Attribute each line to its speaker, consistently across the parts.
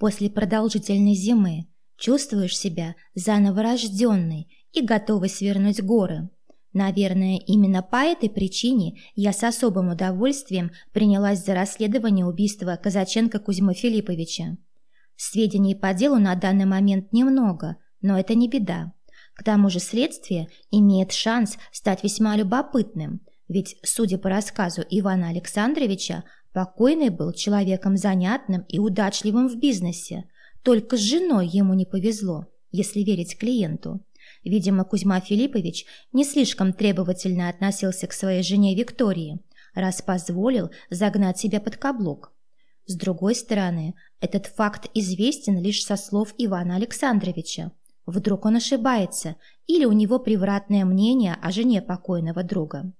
Speaker 1: после продолжительной зимы, чувствуешь себя заново рожденной и готовой свернуть горы. Наверное, именно по этой причине я с особым удовольствием принялась за расследование убийства Казаченко Кузьмы Филипповича. Сведений по делу на данный момент немного, но это не беда. К тому же следствие имеет шанс стать весьма любопытным, ведь, судя по рассказу Ивана Александровича, покойный был человеком занятным и удачливым в бизнесе, только с женой ему не повезло, если верить клиенту. Видимо, Кузьма Филиппович не слишком требовательно относился к своей жене Виктории, раз позволил загнать себя под каблук. С другой стороны, этот факт известен лишь со слов Ивана Александровича. Вдруг он ошибается, или у него превратное мнение о жене покойного друга.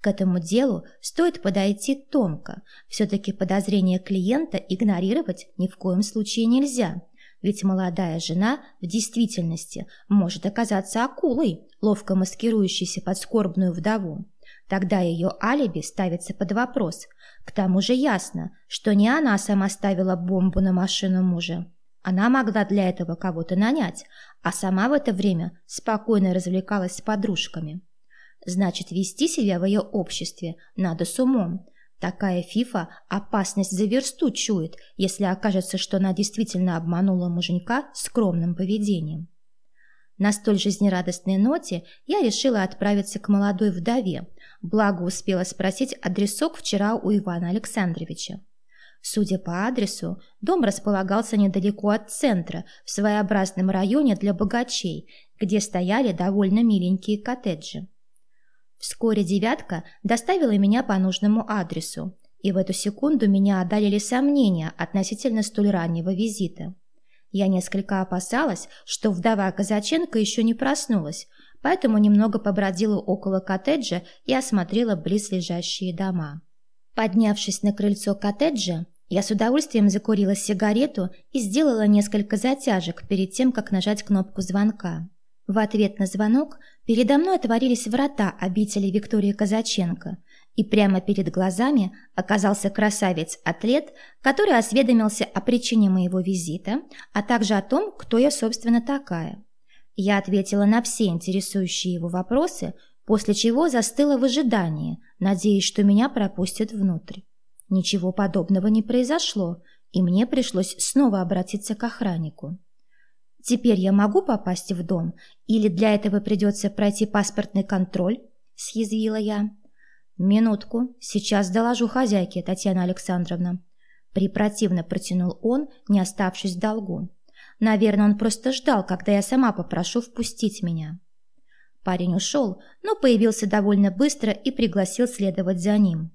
Speaker 1: К этому делу стоит подойти тонко. Все-таки подозрения клиента игнорировать ни в коем случае нельзя. Ведь молодая жена в действительности может оказаться акулой, ловко маскирующейся под скорбную вдову. Тогда ее алиби ставится под вопрос. К тому же ясно, что не она сама ставила бомбу на машину мужа. Она могла для этого кого-то нанять, а сама в это время спокойно развлекалась с подружками. Значит, вести себя в ее обществе надо с умом. Такая фифа опасность за версту чует, если окажется, что она действительно обманула муженька скромным поведением. На столь жизнерадостной ноте я решила отправиться к молодой вдове, благо успела спросить адресок вчера у Ивана Александровича. Судя по адресу, дом располагался недалеко от центра, в своеобразном районе для богачей, где стояли довольно миленькие коттеджи. Вскоре «девятка» доставила меня по нужному адресу, и в эту секунду меня одолели сомнения относительно столь раннего визита. Я несколько опасалась, что вдова Казаченко еще не проснулась, поэтому немного побродила около коттеджа и осмотрела близлежащие дома. Поднявшись на крыльцо коттеджа, я с удовольствием закурила сигарету и сделала несколько затяжек перед тем, как нажать кнопку звонка. В ответ на звонок передо мной отворились врата обители Виктории Казаченко, и прямо перед глазами оказался красавец-атлет, который осведомился о причине моего визита, а также о том, кто я, собственно, такая. Я ответила на все интересующие его вопросы, после чего застыла в ожидании, надеясь, что меня пропустят внутрь. Ничего подобного не произошло, и мне пришлось снова обратиться к охраннику. Теперь я могу попасть в дом, или для этого придется пройти паспортный контроль?» – съязвила я. «Минутку, сейчас доложу хозяйке, Татьяна Александровна». Препротивно протянул он, не оставшись в долгу. Наверное, он просто ждал, когда я сама попрошу впустить меня. Парень ушел, но появился довольно быстро и пригласил следовать за ним.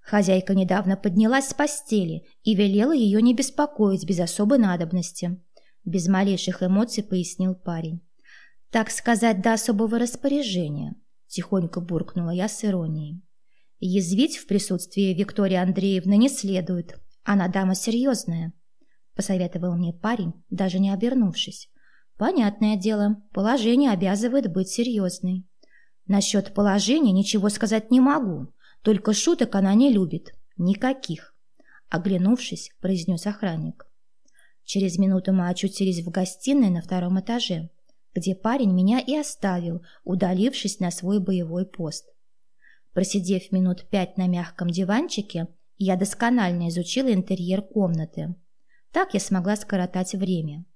Speaker 1: Хозяйка недавно поднялась с постели и велела ее не беспокоить без особой надобности. Без малейших эмоций пояснил парень. «Так сказать, до особого распоряжения», – тихонько буркнула я с иронией. «Язвить в присутствии Виктории Андреевны не следует. Она дама серьезная», – посоветовал мне парень, даже не обернувшись. «Понятное дело, положение обязывает быть серьезной». «Насчет положения ничего сказать не могу, только шуток она не любит. Никаких», – оглянувшись, произнес охранник. Через минуту мы очутились в гостиной на втором этаже, где парень меня и оставил, удалившись на свой боевой пост. Просидев минут пять на мягком диванчике, я досконально изучила интерьер комнаты. Так я смогла скоротать время.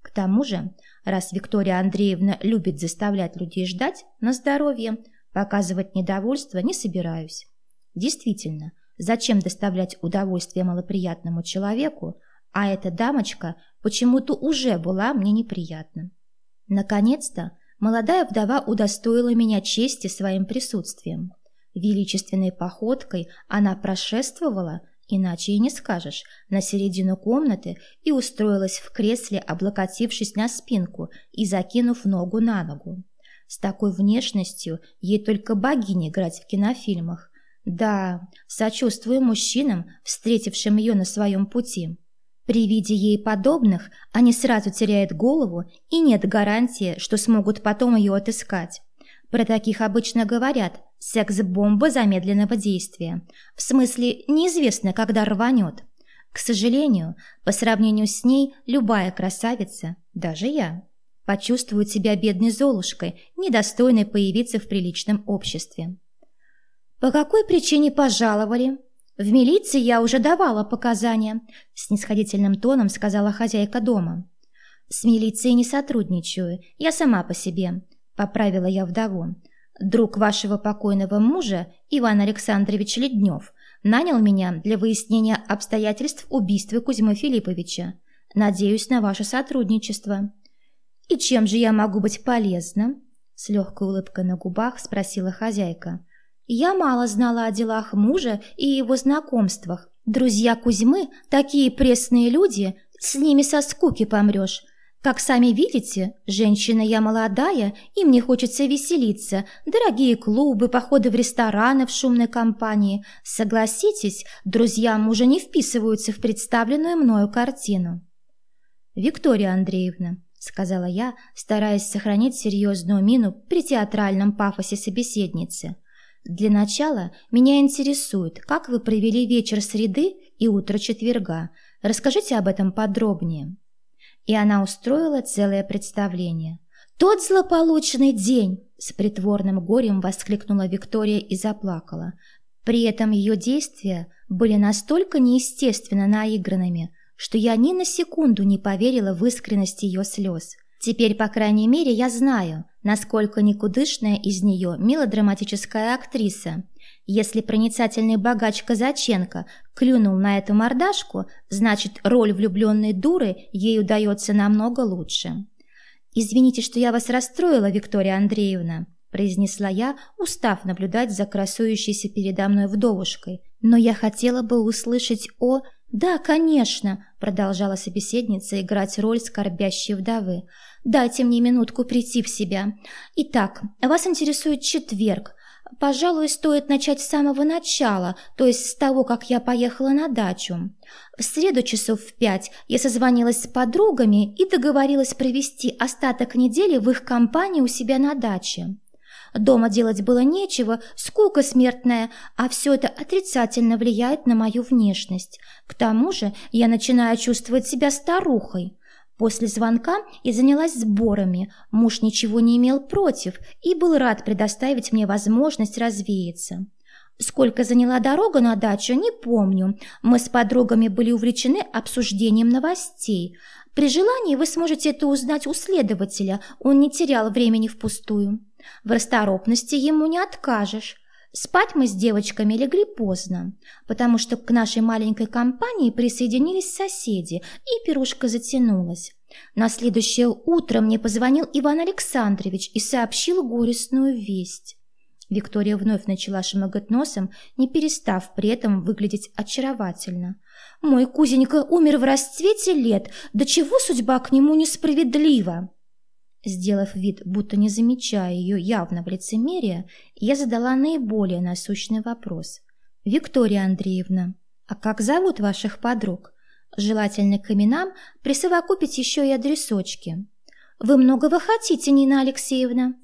Speaker 1: К тому же, раз Виктория Андреевна любит заставлять людей ждать на здоровье, показывать недовольство не собираюсь. Действительно, зачем доставлять удовольствие малоприятному человеку, а эта дамочка почему-то уже была мне неприятна. Наконец-то молодая вдова удостоила меня чести своим присутствием. Величественной походкой она прошествовала, иначе и не скажешь, на середину комнаты и устроилась в кресле, облокотившись на спинку и закинув ногу на ногу. С такой внешностью ей только богини играть в кинофильмах. Да, сочувствую мужчинам, встретившим ее на своем пути. При виде ей подобных они сразу теряют голову и нет гарантии, что смогут потом ее отыскать. Про таких обычно говорят «секс-бомба замедленного действия». В смысле, неизвестно, когда рванет. К сожалению, по сравнению с ней любая красавица, даже я, почувствует себя бедной Золушкой, недостойной появиться в приличном обществе. «По какой причине пожаловали?» «В милиции я уже давала показания», – снисходительным тоном сказала хозяйка дома. «С милицией не сотрудничаю, я сама по себе», – поправила я вдову. «Друг вашего покойного мужа, Иван Александрович Леднев, нанял меня для выяснения обстоятельств убийства Кузьмы Филипповича. Надеюсь на ваше сотрудничество». «И чем же я могу быть полезна?» С легкой улыбкой на губах спросила хозяйка. «Я мало знала о делах мужа и его знакомствах. Друзья Кузьмы – такие пресные люди, с ними со скуки помрешь. Как сами видите, женщина я молодая, и мне хочется веселиться. Дорогие клубы, походы в рестораны в шумной компании. Согласитесь, друзья мужа не вписываются в представленную мною картину. Виктория Андреевна, сказала я, стараясь сохранить серьезную мину при театральном пафосе собеседницы. Для начала меня интересует, как вы провели вечер среды и утро четверга. Расскажите об этом подробнее и она устроила целое представление. «Тот злополучный день!» – с притворным горем воскликнула Виктория и заплакала. При этом ее действия были настолько неестественно наигранными, что я ни на секунду не поверила в искренность ее слез. Теперь, по крайней мере, я знаю, насколько никудышная из нее мелодраматическая актриса. Если проницательный богач Казаченко клюнул на эту мордашку, значит, роль влюбленной дуры ей удается намного лучше. «Извините, что я вас расстроила, Виктория Андреевна», произнесла я, устав наблюдать за красующейся передо мной вдовушкой. «Но я хотела бы услышать о...» «Да, конечно», — продолжала собеседница играть роль скорбящей вдовы. «Дайте мне минутку прийти в себя. Итак, вас интересует четверг. Пожалуй, стоит начать с самого начала, то есть с того, как я поехала на дачу. В среду часов в пять я созвонилась с подругами и договорилась провести остаток недели в их компании у себя на даче. Дома делать было нечего, скука смертная, а все это отрицательно влияет на мою внешность. К тому же я начинаю чувствовать себя старухой. После звонка я занялась сборами. Муж ничего не имел против и был рад предоставить мне возможность развеяться. Сколько заняла дорога на дачу, не помню. Мы с подругами были увлечены обсуждением новостей. При желании вы сможете это узнать у следователя, он не терял времени впустую. В расторопности ему не откажешь. Спать мы с девочками легли поздно, потому что к нашей маленькой компании присоединились соседи, и пирушка затянулась. На следующее утро мне позвонил Иван Александрович и сообщил горестную весть. Виктория вновь начала шмыгать носом, не перестав при этом выглядеть очаровательно. «Мой кузенька умер в расцвете лет, до чего судьба к нему несправедлива?» Сделав вид, будто не замечая ее явно в лицемерие, я задала наиболее насущный вопрос. «Виктория Андреевна, а как зовут ваших подруг? Желательно к именам присовокупить еще и адресочки». «Вы многого хотите, Нина Алексеевна?»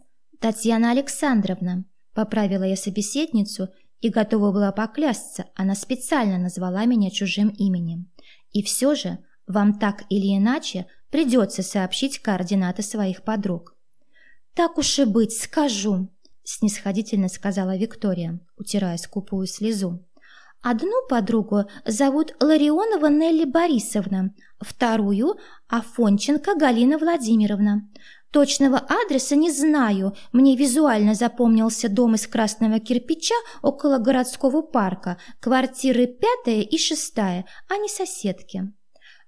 Speaker 1: «Татьяна Александровна», — поправила я собеседницу и готова была поклясться, она специально назвала меня чужим именем. «И все же вам так или иначе придется сообщить координаты своих подруг. «Так уж и быть, скажу», — снисходительно сказала Виктория, утирая скупую слезу. «Одну подругу зовут Ларионова Нелли Борисовна, вторую — Афонченко Галина Владимировна. Точного адреса не знаю, мне визуально запомнился дом из красного кирпича около городского парка, квартиры пятая и шестая, а не соседки».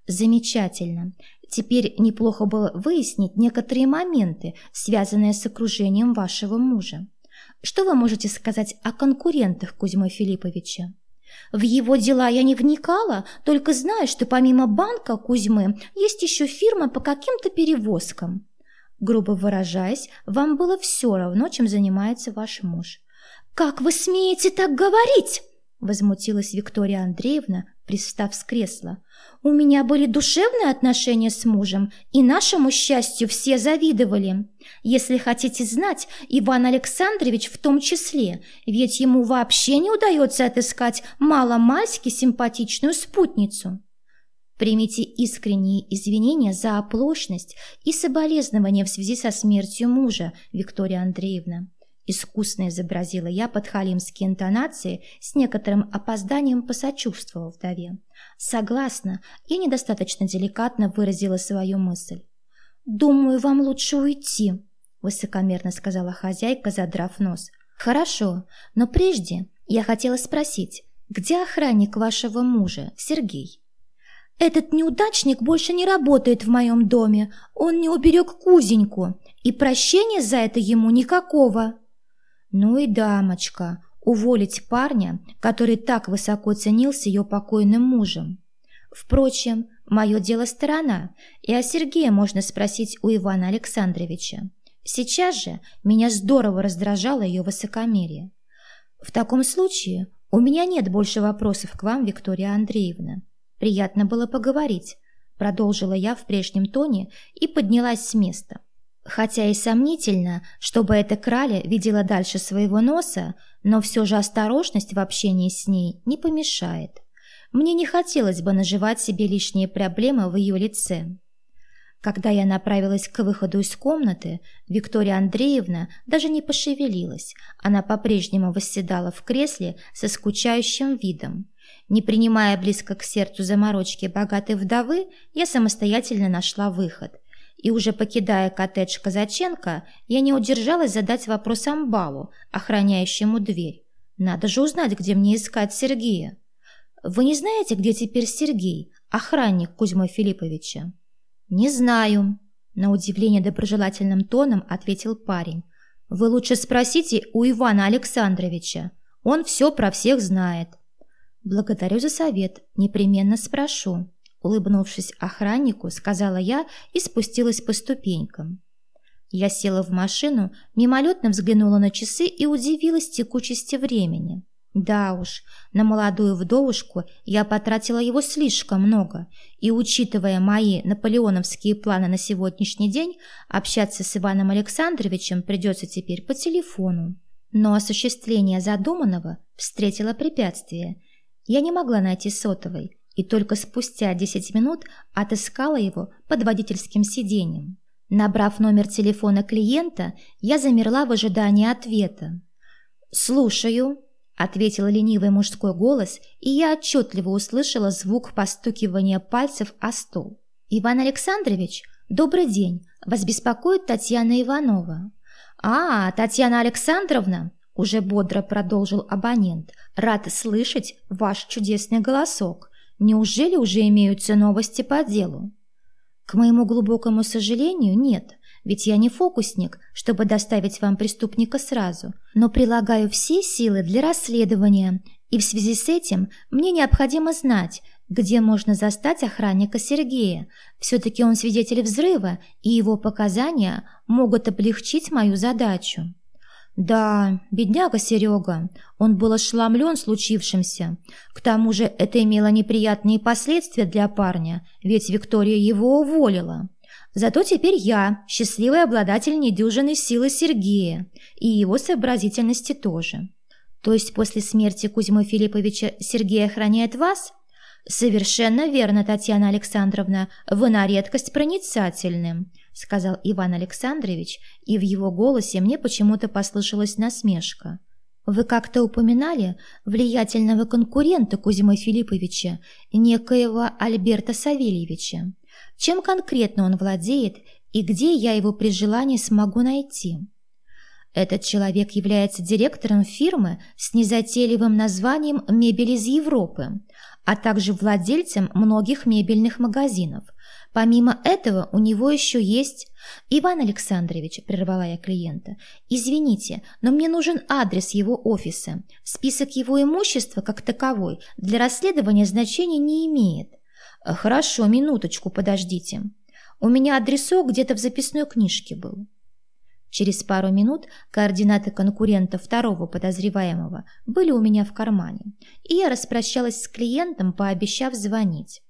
Speaker 1: Замечательно. Теперь неплохо было выяснить некоторые моменты, связанные с окружением вашего мужа. Что вы можете сказать о конкурентах Кузьмы Филипповича? В его дела я не вникала, только знаю, что помимо банка Кузьмы есть еще фирма по каким-то перевозкам. Грубо выражаясь, вам было все равно, чем занимается ваш муж. «Как вы смеете так говорить?» Возмутилась Виктория Андреевна, пристав с кресла. У меня были душевные отношения с мужем, и нашему счастью все завидовали. Если хотите знать, Иван Александрович в том числе, ведь ему вообще не удается отыскать маломальски симпатичную спутницу. Примите искренние извинения за оплошность и соболезнования в связи со смертью мужа, Виктория Андреевна. Искусно изобразила я подхалимские интонации, с некоторым опозданием посочувствовав вдове. Согласна, я недостаточно деликатно выразила свою мысль. «Думаю, вам лучше уйти», – высокомерно сказала хозяйка, задрав нос. «Хорошо, но прежде я хотела спросить, где охранник вашего мужа, Сергей?» «Этот неудачник больше не работает в моем доме, он не уберег Кузеньку, и прощения за это ему никакого». Ну и дамочка, уволить парня, который так высоко ценился ее покойным мужем. Впрочем, мое дело сторона, и о Сергее можно спросить у Ивана Александровича. Сейчас же меня здорово раздражало ее высокомерие. В таком случае у меня нет больше вопросов к вам, Виктория Андреевна. Приятно было поговорить, продолжила я в прежнем тоне и поднялась с места. Хотя и сомнительно, чтобы эта краля видела дальше своего носа, но все же осторожность в общении с ней не помешает. Мне не хотелось бы наживать себе лишние проблемы в ее лице. Когда я направилась к выходу из комнаты, Виктория Андреевна даже не пошевелилась. Она по-прежнему восседала в кресле со скучающим видом. Не принимая близко к сердцу заморочки богатой вдовы, я самостоятельно нашла выход – и уже покидая коттедж Казаченко, я не удержалась задать вопрос Амбалу, охраняющему дверь. Надо же узнать, где мне искать Сергея. Вы не знаете, где теперь Сергей, охранник Кузьмы Филипповича? Не знаю, на удивление доброжелательным тоном ответил парень. Вы лучше спросите у Ивана Александровича. Он все про всех знает. Благодарю за совет, непременно спрошу. Улыбнувшись охраннику, сказала я и спустилась по ступенькам. Я села в машину, мимолетно взглянула на часы и удивилась текучести времени. Да уж, на молодую вдовушку я потратила его слишком много, и, учитывая мои наполеоновские планы на сегодняшний день, общаться с Иваном Александровичем придется теперь по телефону. Но осуществление задуманного встретило препятствие. Я не могла найти сотовой, и только спустя 10 минут отыскала его под водительским сиденьем. Набрав номер телефона клиента, я замерла в ожидании ответа. «Слушаю», — ответил ленивый мужской голос, и я отчетливо услышала звук постукивания пальцев о стол. «Иван Александрович, добрый день. Вас беспокоит Татьяна Иванова». «А, Татьяна Александровна», — уже бодро продолжил абонент, «рад слышать ваш чудесный голосок. Неужели уже имеются новости по делу? К моему глубокому сожалению, нет, ведь я не фокусник, чтобы доставить вам преступника сразу, но прилагаю все силы для расследования, и в связи с этим мне необходимо знать, где можно застать охранника Сергея. Все-таки он свидетель взрыва, и его показания могут облегчить мою задачу. Да, бедняга Серега, он был ошеломлен случившимся. К тому же это имело неприятные последствия для парня, ведь Виктория его уволила. Зато теперь я, счастливый обладатель недюжинной силы Сергея, и его сообразительности тоже. То есть после смерти Кузьмы Филипповича Сергей охраняет вас? Совершенно верно, Татьяна Александровна, вы на редкость проницательны сказал Иван Александрович, и в его голосе мне почему-то послышалась насмешка. Вы как-то упоминали влиятельного конкурента Кузьмы Филипповича, некоего Альберта Савельевича. Чем конкретно он владеет и где я его при желании смогу найти? Этот человек является директором фирмы с незатейливым названием «Мебель из Европы», а также владельцем многих мебельных магазинов – Помимо этого у него еще есть... Иван Александрович, прервала я клиента, извините, но мне нужен адрес его офиса. Список его имущества как таковой для расследования значения не имеет. Хорошо, минуточку, подождите. У меня адресок где-то в записной книжке был. Через пару минут координаты конкурента второго подозреваемого были у меня в кармане, и я распрощалась с клиентом, пообещав звонить.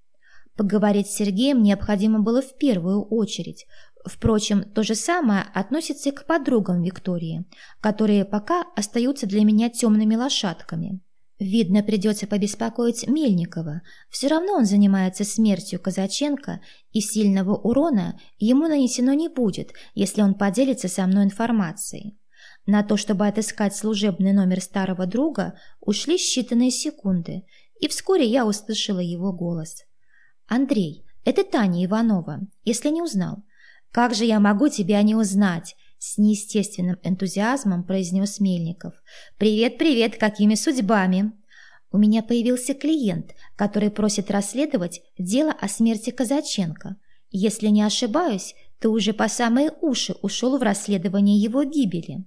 Speaker 1: Поговорить с Сергеем необходимо было в первую очередь. Впрочем, то же самое относится и к подругам Виктории, которые пока остаются для меня темными лошадками. Видно, придется побеспокоить Мельникова. Все равно он занимается смертью Казаченко, и сильного урона ему нанесено не будет, если он поделится со мной информацией. На то, чтобы отыскать служебный номер старого друга, ушли считанные секунды, и вскоре я услышала его голос. «Андрей, это Таня Иванова, если не узнал. Как же я могу тебя не узнать?» С неестественным энтузиазмом произнес Мельников. «Привет, привет, какими судьбами?» «У меня появился клиент, который просит расследовать дело о смерти Казаченко. Если не ошибаюсь, ты уже по самые уши ушел в расследование его гибели».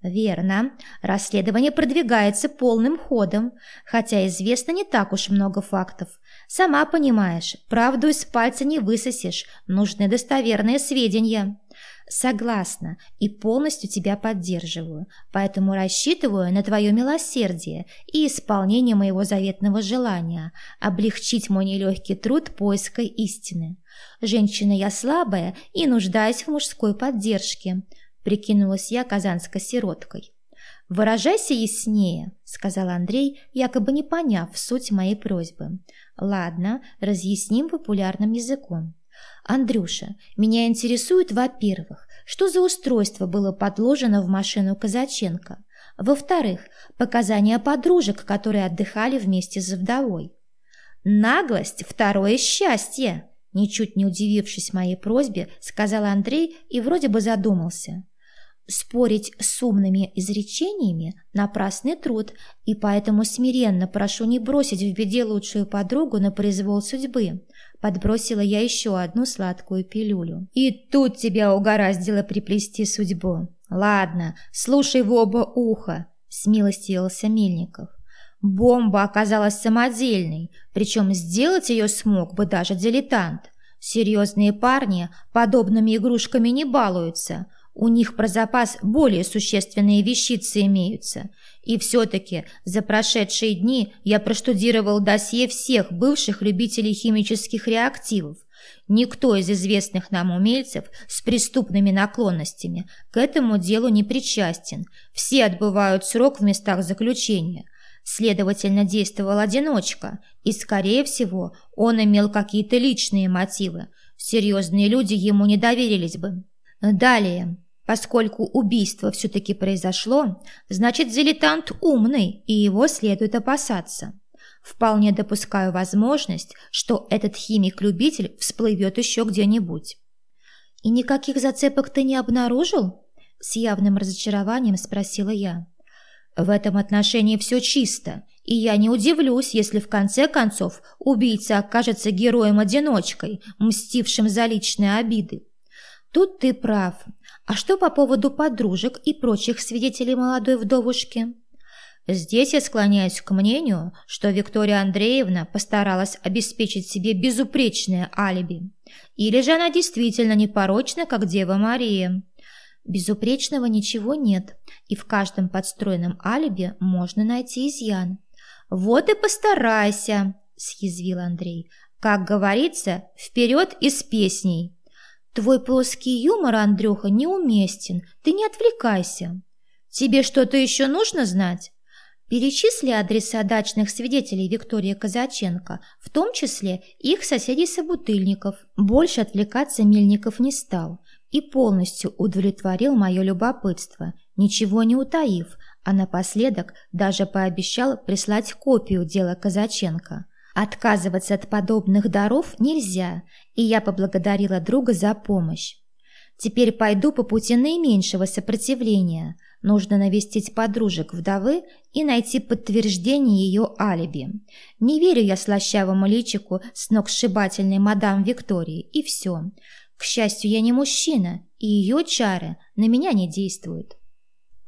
Speaker 1: «Верно. Расследование продвигается полным ходом, хотя известно не так уж много фактов. Сама понимаешь, правду из пальца не высосешь, нужны достоверные сведения». Согласна и полностью тебя поддерживаю, поэтому рассчитываю на твое милосердие и исполнение моего заветного желания облегчить мой нелегкий труд поиска истины. Женщина я слабая и нуждаюсь в мужской поддержке, прикинулась я казанской сироткой. «Выражайся яснее», — сказал Андрей, якобы не поняв суть моей просьбы. «Ладно, разъясним популярным языком. «Андрюша, меня интересует, во-первых, что за устройство было подложено в машину Казаченко, во-вторых, показания подружек, которые отдыхали вместе с вдовой. Наглость – второе счастье!» Ничуть не удивившись моей просьбе, сказал Андрей и вроде бы задумался. Спорить с умными изречениями – напрасный труд, и поэтому смиренно прошу не бросить в беде лучшую подругу на произвол судьбы. Подбросила я еще одну сладкую пилюлю. И тут тебя угораздило приплести судьбу. Ладно, слушай в оба уха, смилостивился Мельников. Бомба оказалась самодельной, причем сделать ее смог бы даже дилетант. Серьезные парни подобными игрушками не балуются – у них про запас более существенные вещицы имеются. И все-таки за прошедшие дни я проштудировал досье всех бывших любителей химических реактивов. Никто из известных нам умельцев с преступными наклонностями к этому делу не причастен. Все отбывают срок в местах заключения. Следовательно, действовал одиночка, и, скорее всего, он имел какие-то личные мотивы. Серьезные люди ему не доверились бы. Далее. Поскольку убийство все-таки произошло, значит, дилетант умный, и его следует опасаться. Вполне допускаю возможность, что этот химик-любитель всплывет еще где-нибудь. «И никаких зацепок ты не обнаружил?» С явным разочарованием спросила я. «В этом отношении все чисто, и я не удивлюсь, если в конце концов убийца окажется героем-одиночкой, мстившим за личные обиды. Тут ты прав. А что по поводу подружек и прочих свидетелей молодой вдовушки? Здесь я склоняюсь к мнению, что Виктория Андреевна постаралась обеспечить себе безупречное алиби. Или же она действительно непорочна, как Дева Мария. Безупречного ничего нет, и в каждом подстроенном алиби можно найти изъян. «Вот и постарайся», – съязвил Андрей. «Как говорится, вперед из песней». Твой плоский юмор, Андрюха, неуместен. Ты не отвлекайся. Тебе что-то еще нужно знать? Перечисли адреса дачных свидетелей Виктории Казаченко, в том числе их соседей-собутыльников. Больше отвлекаться Мельников не стал и полностью удовлетворил мое любопытство, ничего не утаив, а напоследок даже пообещал прислать копию дела Казаченко. Отказываться от подобных даров нельзя, и я поблагодарила друга за помощь. Теперь пойду по пути наименьшего сопротивления. Нужно навестить подружек вдовы и найти подтверждение ее алиби. Не верю я слащавому личику сногсшибательной мадам Виктории, и все. К счастью, я не мужчина, и ее чары на меня не действуют.